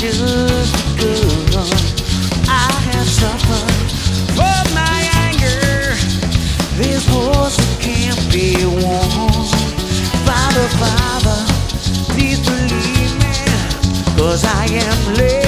just begun. I have suffered But my anger. This horse can't be won. Father, Father, please believe me, cause I am.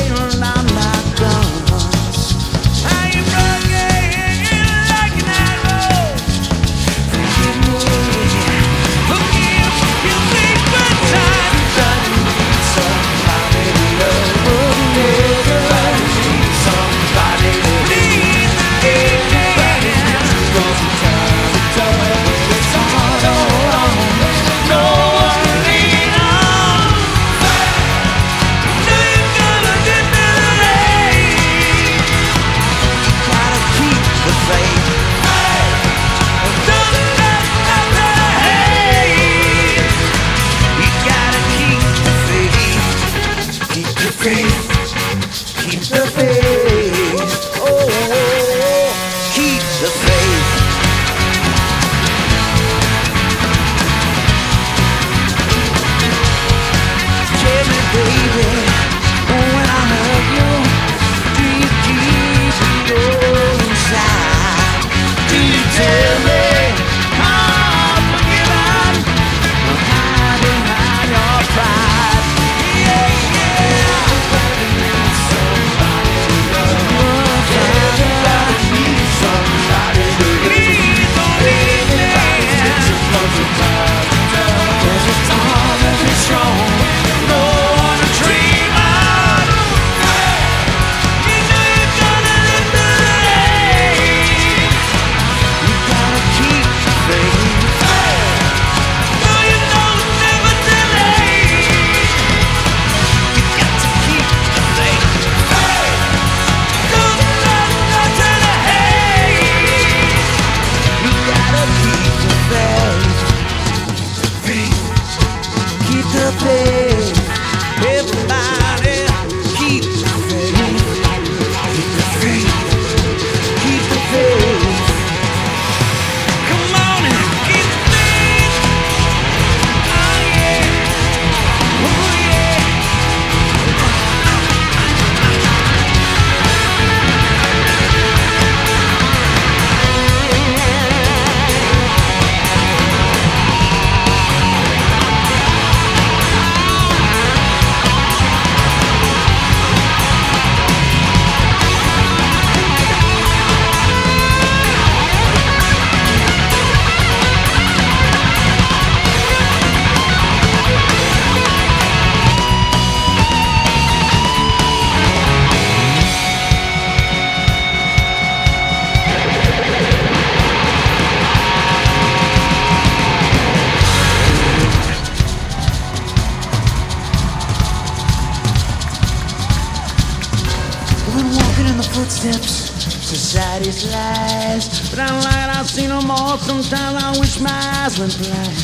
lips to. But I'm like, I've seen them all. Sometimes I wish my eyes went blind.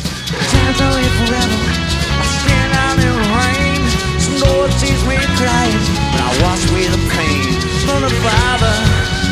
Gently forever, I stand out in the rain. Some tears sees me crying, but I watch with the pain from the Father.